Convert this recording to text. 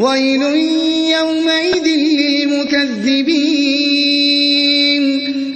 وَيْلٌ يَوْمَئِذٍ لِّلْمُكَذِّبِينَ